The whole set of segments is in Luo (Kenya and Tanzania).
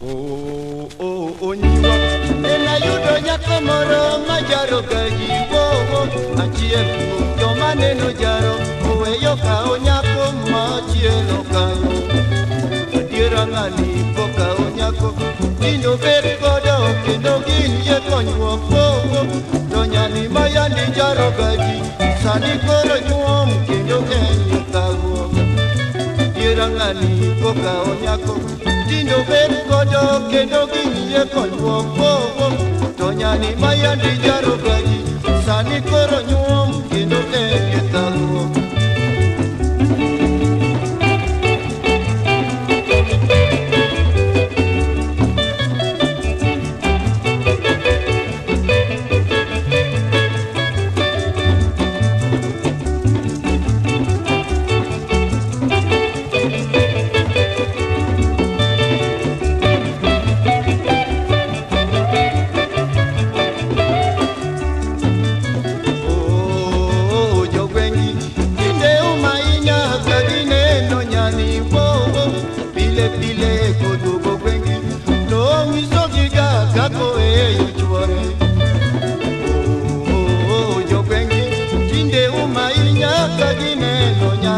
Oh, oh, oh, nyiwa Ena yudo nyako moro majaro ka jiwo Achie joma neno jaro Oweyo ka o nyako machielo ka Adiera ngani po ka o nyako Dino bet koda o kendo ginye konywa po To nyani maya ni jaro ka ji Sani koro nyuo mkendo kenyo ka wo Adiera ngani po ka o nyako Dino bet koda o kendo ginye konywa po Nyithindo bet godo kendo ginyie konyuom kowo To nyani ma yandi jarogaji sani koro nyuom kendo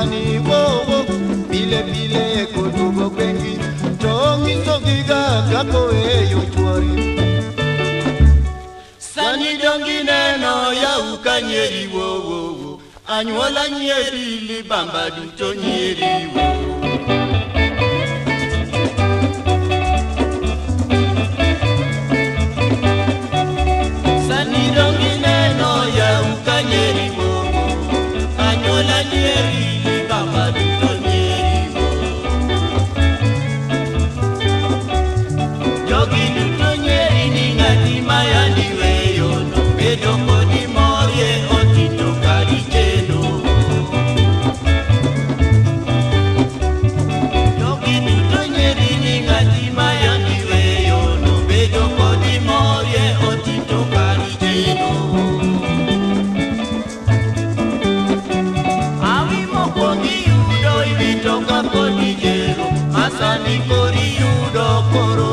ni wowo pilipili kodugo kwengi toki toki gakako eyo twari sani dongi neno yauka nyeri wowowo anyuola nyeri libamba duto nyeri wowo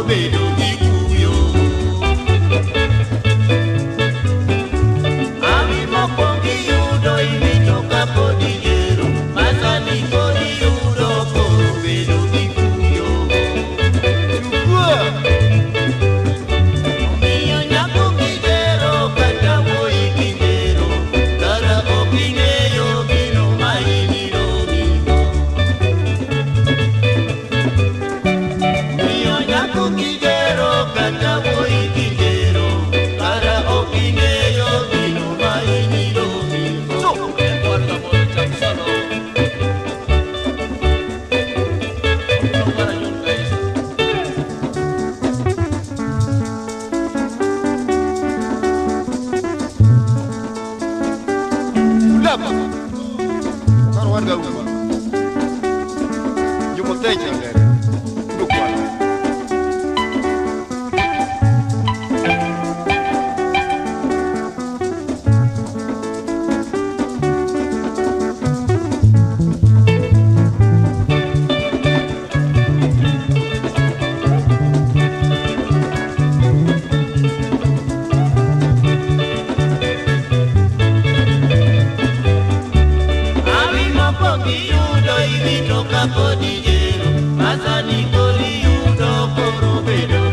baby. Dejinleri. Lukmanlar. Abima pogi udo ibitoka podije Mazani Kori, you don't go